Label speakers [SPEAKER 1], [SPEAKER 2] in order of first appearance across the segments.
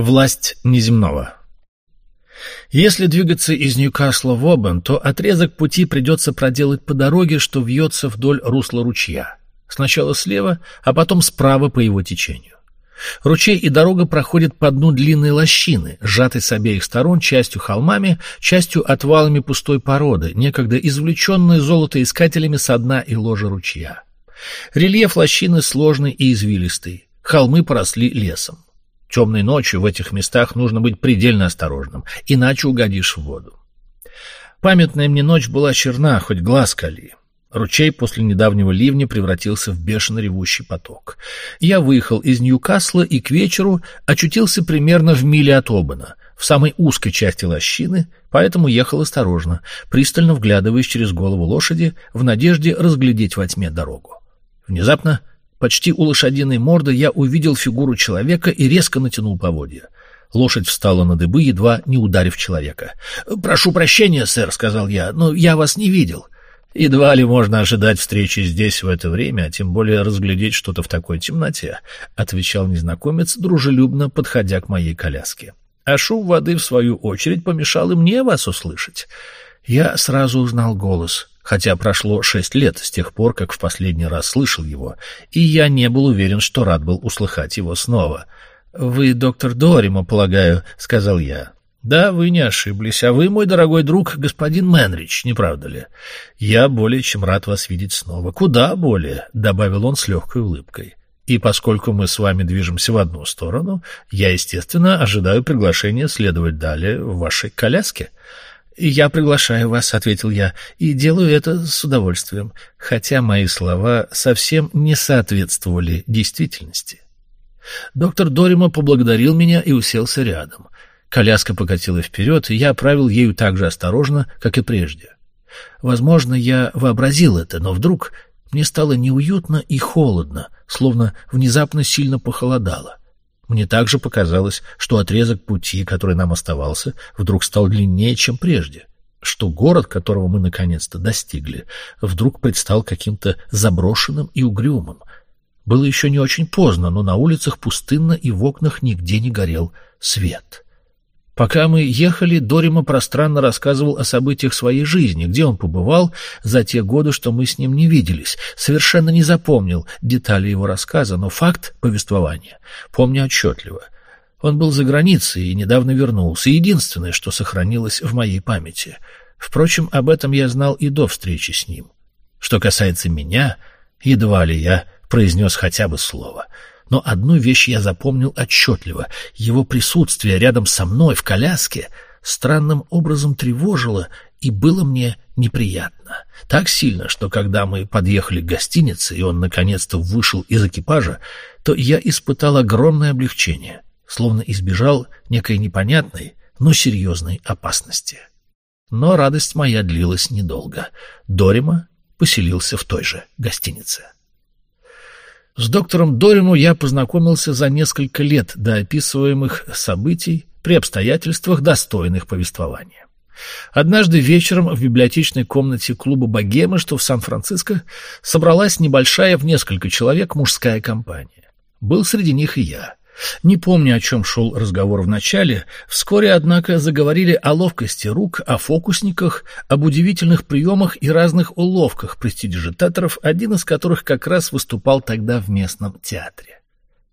[SPEAKER 1] Власть неземного. Если двигаться из Ньюкасла в Обен, то отрезок пути придется проделать по дороге, что вьется вдоль русла ручья. Сначала слева, а потом справа по его течению. Ручей и дорога проходят по дну длинной лощины, сжатой с обеих сторон частью холмами, частью отвалами пустой породы, некогда извлеченной золотоискателями со дна и ложа ручья. Рельеф лощины сложный и извилистый, холмы поросли лесом. Темной ночью в этих местах нужно быть предельно осторожным, иначе угодишь в воду. Памятная мне ночь была черна, хоть глаз кали. Ручей после недавнего ливня превратился в бешено ревущий поток. Я выехал из Ньюкасла и к вечеру очутился примерно в миле от Обана, в самой узкой части лощины, поэтому ехал осторожно, пристально вглядываясь через голову лошади в надежде разглядеть во тьме дорогу. Внезапно Почти у лошадиной морды я увидел фигуру человека и резко натянул поводья. Лошадь встала на дыбы, едва не ударив человека. «Прошу прощения, сэр», — сказал я, — «но я вас не видел». «Едва ли можно ожидать встречи здесь в это время, а тем более разглядеть что-то в такой темноте», — отвечал незнакомец, дружелюбно подходя к моей коляске. «А шум воды, в свою очередь, помешал и мне вас услышать». Я сразу узнал голос хотя прошло шесть лет с тех пор, как в последний раз слышал его, и я не был уверен, что рад был услыхать его снова. «Вы доктор Дорима, полагаю», — сказал я. «Да, вы не ошиблись, а вы, мой дорогой друг, господин Мэнрич, не правда ли? Я более чем рад вас видеть снова. Куда более», — добавил он с легкой улыбкой. «И поскольку мы с вами движемся в одну сторону, я, естественно, ожидаю приглашения следовать далее в вашей коляске». «Я приглашаю вас», — ответил я, — «и делаю это с удовольствием, хотя мои слова совсем не соответствовали действительности». Доктор Дорима поблагодарил меня и уселся рядом. Коляска покатила вперед, и я правил ею так же осторожно, как и прежде. Возможно, я вообразил это, но вдруг мне стало неуютно и холодно, словно внезапно сильно похолодало. Мне также показалось, что отрезок пути, который нам оставался, вдруг стал длиннее, чем прежде, что город, которого мы наконец-то достигли, вдруг предстал каким-то заброшенным и угрюмым. Было еще не очень поздно, но на улицах пустынно и в окнах нигде не горел свет. Пока мы ехали, Дорима пространно рассказывал о событиях своей жизни, где он побывал за те годы, что мы с ним не виделись. Совершенно не запомнил детали его рассказа, но факт повествования помню отчетливо. Он был за границей и недавно вернулся, единственное, что сохранилось в моей памяти. Впрочем, об этом я знал и до встречи с ним. Что касается меня, едва ли я произнес хотя бы слово — но одну вещь я запомнил отчетливо. Его присутствие рядом со мной в коляске странным образом тревожило и было мне неприятно. Так сильно, что когда мы подъехали к гостинице, и он наконец-то вышел из экипажа, то я испытал огромное облегчение, словно избежал некой непонятной, но серьезной опасности. Но радость моя длилась недолго. Дорима поселился в той же гостинице. С доктором Дорину я познакомился за несколько лет до описываемых событий при обстоятельствах, достойных повествования. Однажды вечером в библиотечной комнате клуба «Богема», что в Сан-Франциско, собралась небольшая в несколько человек мужская компания. Был среди них и я. Не помню, о чем шел разговор в начале. Вскоре, однако, заговорили о ловкости рук, о фокусниках, об удивительных приемах и разных уловках престидижитаторов, один из которых как раз выступал тогда в местном театре.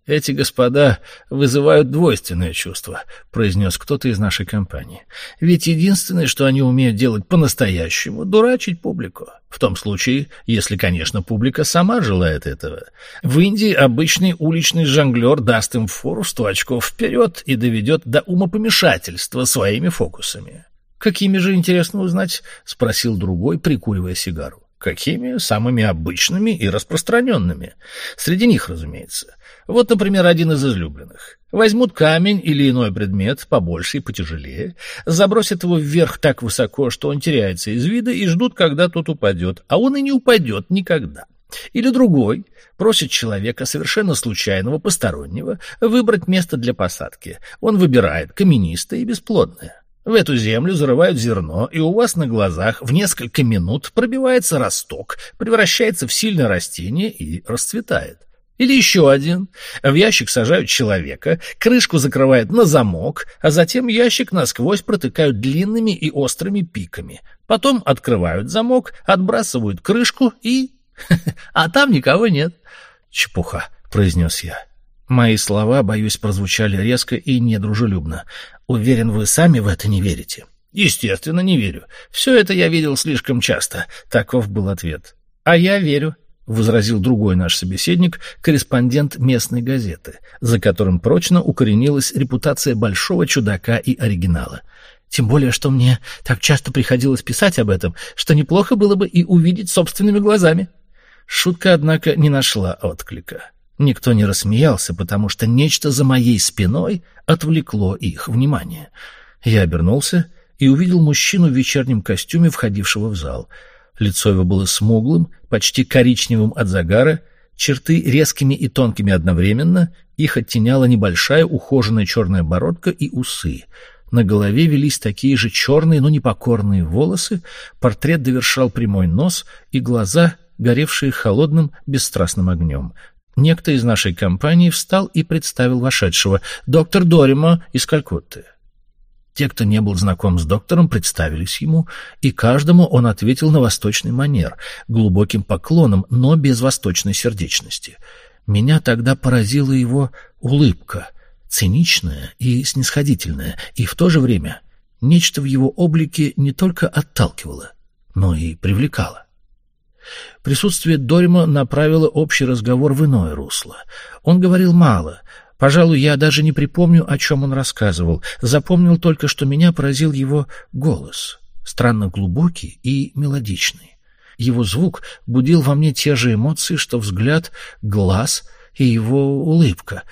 [SPEAKER 1] «Эти господа вызывают двойственное чувство», — произнес кто-то из нашей компании. «Ведь единственное, что они умеют делать по-настоящему — дурачить публику. В том случае, если, конечно, публика сама желает этого. В Индии обычный уличный жонглер даст им фору сто очков вперед и доведет до умопомешательства своими фокусами». «Какими же, интересно узнать?» — спросил другой, прикуривая сигару. Какими? Самыми обычными и распространенными. Среди них, разумеется. Вот, например, один из излюбленных. Возьмут камень или иной предмет, побольше и потяжелее, забросят его вверх так высоко, что он теряется из вида, и ждут, когда тот упадет. А он и не упадет никогда. Или другой просит человека, совершенно случайного, постороннего, выбрать место для посадки. Он выбирает каменистое и бесплодное. В эту землю зарывают зерно, и у вас на глазах в несколько минут пробивается росток, превращается в сильное растение и расцветает. Или еще один. В ящик сажают человека, крышку закрывают на замок, а затем ящик насквозь протыкают длинными и острыми пиками. Потом открывают замок, отбрасывают крышку и... А там никого нет. Чепуха, произнес я. Мои слова, боюсь, прозвучали резко и недружелюбно. Уверен, вы сами в это не верите. Естественно, не верю. Все это я видел слишком часто. Таков был ответ. А я верю, — возразил другой наш собеседник, корреспондент местной газеты, за которым прочно укоренилась репутация большого чудака и оригинала. Тем более, что мне так часто приходилось писать об этом, что неплохо было бы и увидеть собственными глазами. Шутка, однако, не нашла отклика. Никто не рассмеялся, потому что нечто за моей спиной отвлекло их внимание. Я обернулся и увидел мужчину в вечернем костюме, входившего в зал — Лицо его было смуглым, почти коричневым от загара, черты резкими и тонкими одновременно, их оттеняла небольшая ухоженная черная бородка и усы. На голове велись такие же черные, но непокорные волосы, портрет довершал прямой нос и глаза, горевшие холодным, бесстрастным огнем. Некто из нашей компании встал и представил вошедшего, доктор Дорима из Калькутты. Те, кто не был знаком с доктором, представились ему, и каждому он ответил на восточный манер, глубоким поклоном, но без восточной сердечности. Меня тогда поразила его улыбка, циничная и снисходительная, и в то же время нечто в его облике не только отталкивало, но и привлекало. Присутствие Дорима направило общий разговор в иное русло. Он говорил мало, Пожалуй, я даже не припомню, о чем он рассказывал. Запомнил только, что меня поразил его голос, странно глубокий и мелодичный. Его звук будил во мне те же эмоции, что взгляд, глаз и его улыбка.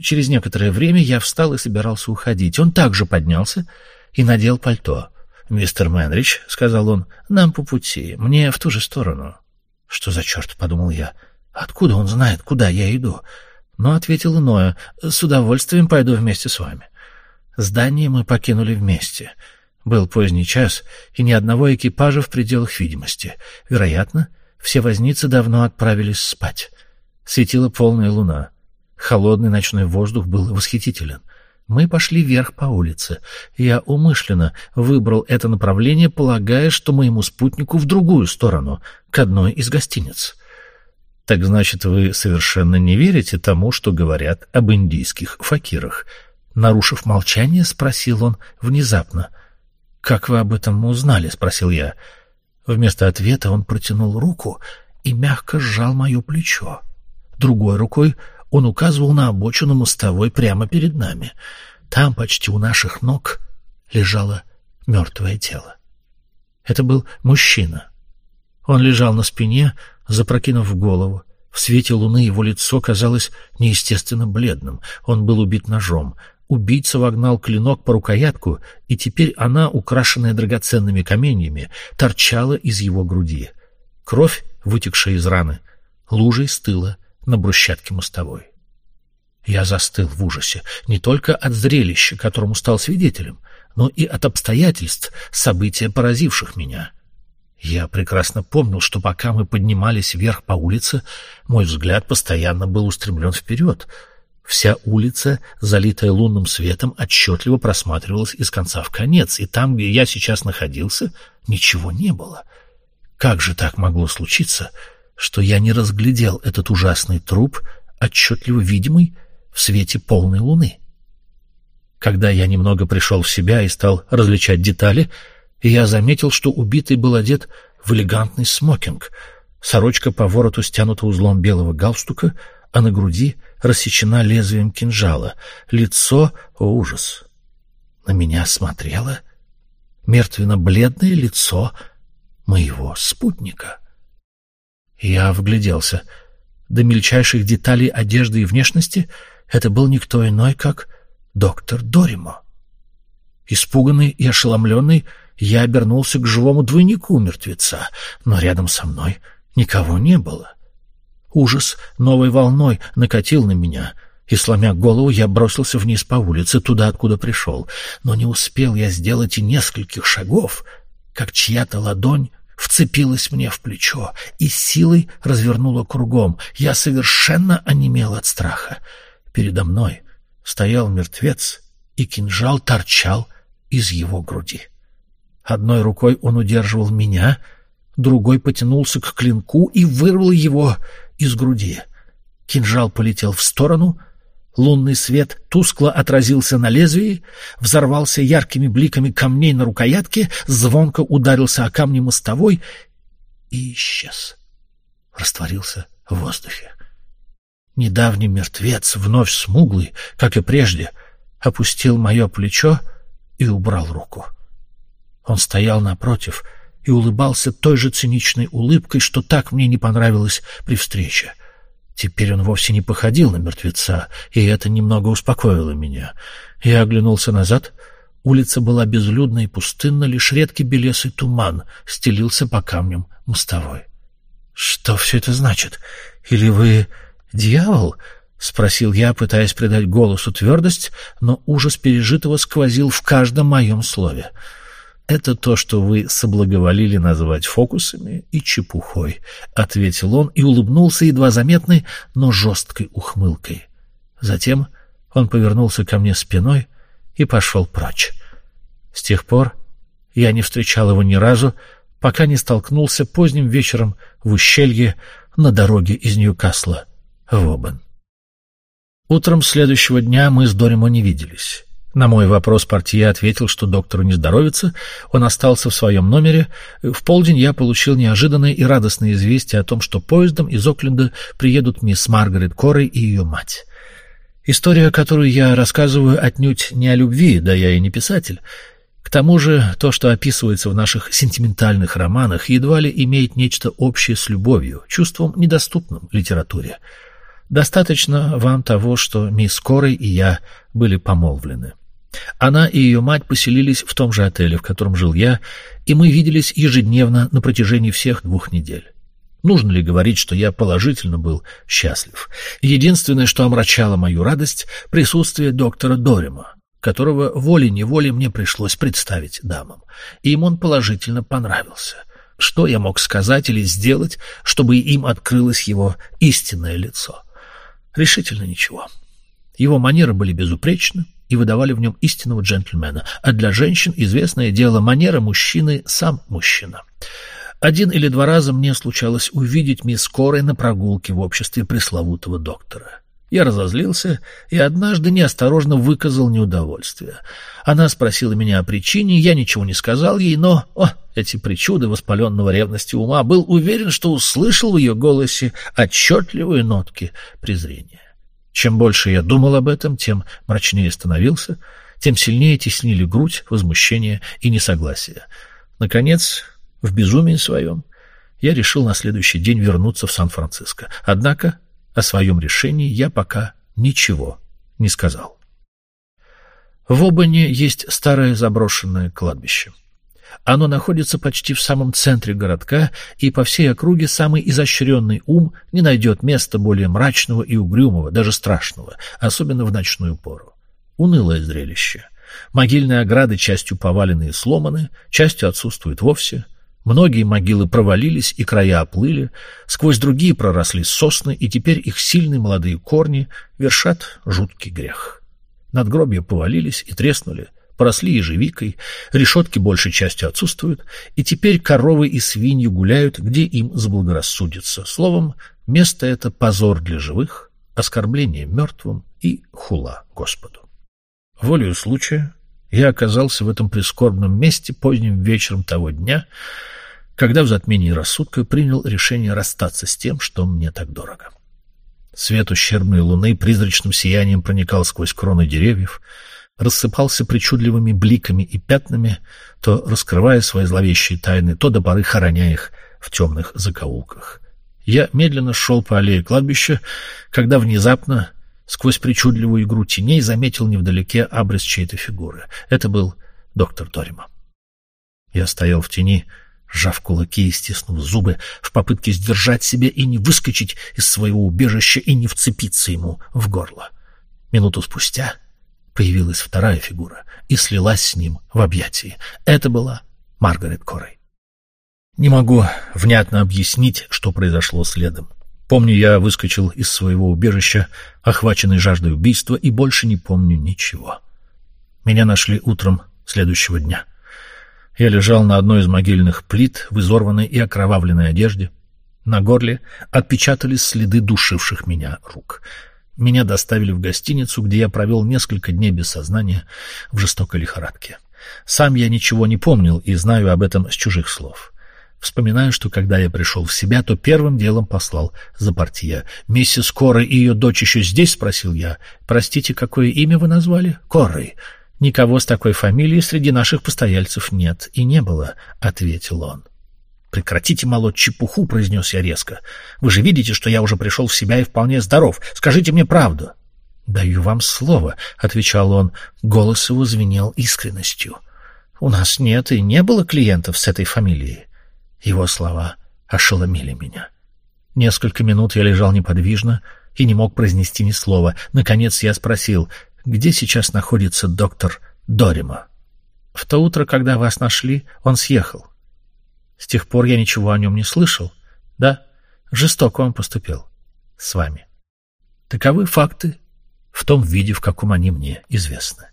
[SPEAKER 1] Через некоторое время я встал и собирался уходить. Он также поднялся и надел пальто. «Мистер Мэнрич», — сказал он, — «нам по пути, мне в ту же сторону». «Что за черт?» — подумал я. «Откуда он знает, куда я иду?» но ответил иное. «С удовольствием пойду вместе с вами». Здание мы покинули вместе. Был поздний час, и ни одного экипажа в пределах видимости. Вероятно, все возницы давно отправились спать. Светила полная луна. Холодный ночной воздух был восхитителен. Мы пошли вверх по улице. Я умышленно выбрал это направление, полагая, что моему спутнику в другую сторону, к одной из гостиниц. Так значит, вы совершенно не верите тому, что говорят об индийских факирах? Нарушив молчание, спросил он внезапно. Как вы об этом узнали? спросил я. Вместо ответа он протянул руку и мягко сжал мое плечо. Другой рукой он указывал на обочину мостовой прямо перед нами. Там, почти у наших ног, лежало мертвое тело. Это был мужчина. Он лежал на спине, запрокинув голову. В свете луны его лицо казалось неестественно бледным. Он был убит ножом. Убийца вогнал клинок по рукоятку, и теперь она, украшенная драгоценными каменьями, торчала из его груди. Кровь, вытекшая из раны, лужей стыла на брусчатке мостовой. Я застыл в ужасе не только от зрелища, которому стал свидетелем, но и от обстоятельств, события, поразивших меня. Я прекрасно помнил, что пока мы поднимались вверх по улице, мой взгляд постоянно был устремлен вперед. Вся улица, залитая лунным светом, отчетливо просматривалась из конца в конец, и там, где я сейчас находился, ничего не было. Как же так могло случиться, что я не разглядел этот ужасный труп, отчетливо видимый в свете полной луны? Когда я немного пришел в себя и стал различать детали, я заметил, что убитый был одет в элегантный смокинг. Сорочка по вороту стянута узлом белого галстука, а на груди рассечена лезвием кинжала. Лицо — ужас! На меня смотрело мертвенно-бледное лицо моего спутника. Я вгляделся. До мельчайших деталей одежды и внешности это был никто иной, как доктор Доримо. Испуганный и ошеломленный, я обернулся к живому двойнику мертвеца, но рядом со мной никого не было. Ужас новой волной накатил на меня, и, сломя голову, я бросился вниз по улице, туда, откуда пришел. Но не успел я сделать и нескольких шагов, как чья-то ладонь вцепилась мне в плечо и силой развернула кругом. Я совершенно онемел от страха. Передо мной стоял мертвец, и кинжал торчал из его груди. Одной рукой он удерживал меня, другой потянулся к клинку и вырвал его из груди. Кинжал полетел в сторону, лунный свет тускло отразился на лезвии, взорвался яркими бликами камней на рукоятке, звонко ударился о камни мостовой и исчез. Растворился в воздухе. Недавний мертвец, вновь смуглый, как и прежде, опустил мое плечо и убрал руку. Он стоял напротив и улыбался той же циничной улыбкой, что так мне не понравилось при встрече. Теперь он вовсе не походил на мертвеца, и это немного успокоило меня. Я оглянулся назад. Улица была безлюдна и пустынна, лишь редкий белесый туман стелился по камням мостовой. — Что все это значит? Или вы дьявол? — спросил я, пытаясь придать голосу твердость, но ужас пережитого сквозил в каждом моем слове. «Это то, что вы соблаговолили называть фокусами и чепухой», — ответил он и улыбнулся едва заметной, но жесткой ухмылкой. Затем он повернулся ко мне спиной и пошел прочь. С тех пор я не встречал его ни разу, пока не столкнулся поздним вечером в ущелье на дороге из Ньюкасла в Обан. Утром следующего дня мы с Доримо не виделись. На мой вопрос портье ответил, что доктору не здоровится, он остался в своем номере. В полдень я получил неожиданное и радостное известие о том, что поездом из Окленда приедут мисс Маргарет Корой и ее мать. История, которую я рассказываю, отнюдь не о любви, да я и не писатель. К тому же то, что описывается в наших сентиментальных романах, едва ли имеет нечто общее с любовью, чувством, недоступным литературе. Достаточно вам того, что мисс Корой и я были помолвлены. Она и ее мать поселились в том же отеле, в котором жил я, и мы виделись ежедневно на протяжении всех двух недель. Нужно ли говорить, что я положительно был счастлив? Единственное, что омрачало мою радость, присутствие доктора Дорима, которого волей-неволей мне пришлось представить дамам. И им он положительно понравился. Что я мог сказать или сделать, чтобы им открылось его истинное лицо? Решительно ничего. Его манеры были безупречны и выдавали в нем истинного джентльмена, а для женщин известное дело манера мужчины сам мужчина. Один или два раза мне случалось увидеть мисс Корой на прогулке в обществе пресловутого доктора. Я разозлился и однажды неосторожно выказал неудовольствие. Она спросила меня о причине, я ничего не сказал ей, но, о, эти причуды воспаленного ревности ума, был уверен, что услышал в ее голосе отчетливые нотки презрения. Чем больше я думал об этом, тем мрачнее становился, тем сильнее теснили грудь, возмущение и несогласие. Наконец, в безумии своем, я решил на следующий день вернуться в Сан-Франциско. Однако о своем решении я пока ничего не сказал. В Обане есть старое заброшенное кладбище. Оно находится почти в самом центре городка, и по всей округе самый изощренный ум не найдет места более мрачного и угрюмого, даже страшного, особенно в ночную пору. Унылое зрелище. Могильные ограды частью повалены и сломаны, частью отсутствуют вовсе — Многие могилы провалились и края оплыли, сквозь другие проросли сосны, и теперь их сильные молодые корни вершат жуткий грех. Надгробья повалились и треснули, поросли ежевикой, решетки большей частью отсутствуют, и теперь коровы и свиньи гуляют, где им заблагорассудится. Словом, место это позор для живых, оскорбление мертвым и хула Господу. Волею случая я оказался в этом прискорбном месте поздним вечером того дня, когда в затмении рассудка принял решение расстаться с тем, что мне так дорого. Свет ущербной луны призрачным сиянием проникал сквозь кроны деревьев, рассыпался причудливыми бликами и пятнами, то раскрывая свои зловещие тайны, то до поры хороня их в темных закоулках. Я медленно шел по аллее кладбища, когда внезапно, сквозь причудливую игру теней, заметил невдалеке абрис чьей-то фигуры. Это был доктор Торима. Я стоял в тени, сжав кулаки и стиснув зубы в попытке сдержать себя и не выскочить из своего убежища и не вцепиться ему в горло. Минуту спустя появилась вторая фигура и слилась с ним в объятии. Это была Маргарет Корой. Не могу внятно объяснить, что произошло следом. Помню, я выскочил из своего убежища, охваченный жаждой убийства, и больше не помню ничего. Меня нашли утром следующего дня. Я лежал на одной из могильных плит в изорванной и окровавленной одежде. На горле отпечатались следы душивших меня рук. Меня доставили в гостиницу, где я провел несколько дней без сознания в жестокой лихорадке. Сам я ничего не помнил и знаю об этом с чужих слов. Вспоминаю, что когда я пришел в себя, то первым делом послал за портье. «Миссис Коры и ее дочь еще здесь?» — спросил я. «Простите, какое имя вы назвали?» «Коррой». «Никого с такой фамилией среди наших постояльцев нет и не было», — ответил он. «Прекратите молоть чепуху», — произнес я резко. «Вы же видите, что я уже пришел в себя и вполне здоров. Скажите мне правду». «Даю вам слово», — отвечал он. Голос его звенел искренностью. «У нас нет и не было клиентов с этой фамилией». Его слова ошеломили меня. Несколько минут я лежал неподвижно и не мог произнести ни слова. Наконец я спросил, где сейчас находится доктор Дорима. В то утро, когда вас нашли, он съехал. С тех пор я ничего о нем не слышал. Да, жестоко он поступил. С вами. Таковы факты в том виде, в каком они мне известны.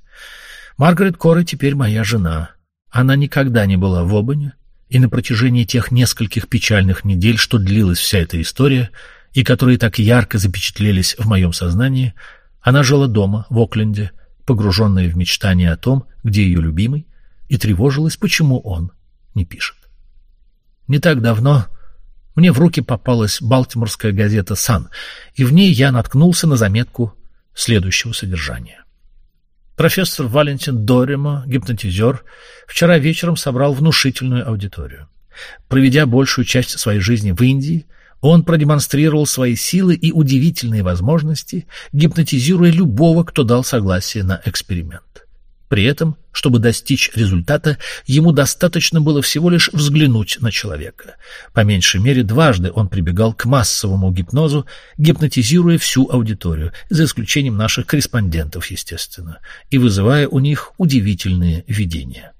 [SPEAKER 1] Маргарет Коры теперь моя жена. Она никогда не была в Обане, и на протяжении тех нескольких печальных недель, что длилась вся эта история, и которые так ярко запечатлелись в моем сознании, она жила дома, в Окленде, погруженная в мечтания о том, где ее любимый, и тревожилась, почему он не пишет. Не так давно мне в руки попалась балтиморская газета «Сан», и в ней я наткнулся на заметку следующего содержания. Профессор Валентин Доримо, гипнотизер, вчера вечером собрал внушительную аудиторию. Проведя большую часть своей жизни в Индии, он продемонстрировал свои силы и удивительные возможности, гипнотизируя любого, кто дал согласие на эксперимент. При этом, чтобы достичь результата, ему достаточно было всего лишь взглянуть на человека. По меньшей мере дважды он прибегал к массовому гипнозу, гипнотизируя всю аудиторию, за исключением наших корреспондентов, естественно, и вызывая у них удивительные видения.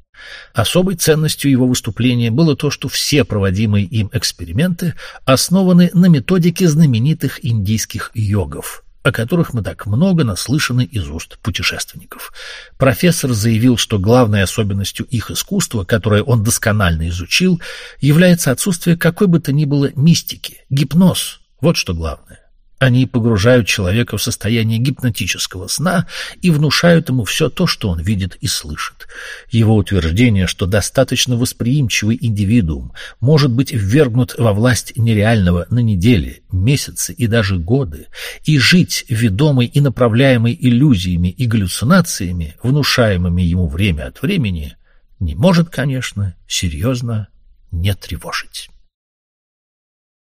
[SPEAKER 1] Особой ценностью его выступления было то, что все проводимые им эксперименты основаны на методике знаменитых индийских йогов о которых мы так много наслышаны из уст путешественников. Профессор заявил, что главной особенностью их искусства, которое он досконально изучил, является отсутствие какой бы то ни было мистики, гипноз. Вот что главное. Они погружают человека в состояние гипнотического сна и внушают ему все то, что он видит и слышит. Его утверждение, что достаточно восприимчивый индивидуум может быть ввергнут во власть нереального на недели, месяцы и даже годы, и жить ведомой и направляемой иллюзиями и галлюцинациями, внушаемыми ему время от времени, не может, конечно, серьезно не тревожить.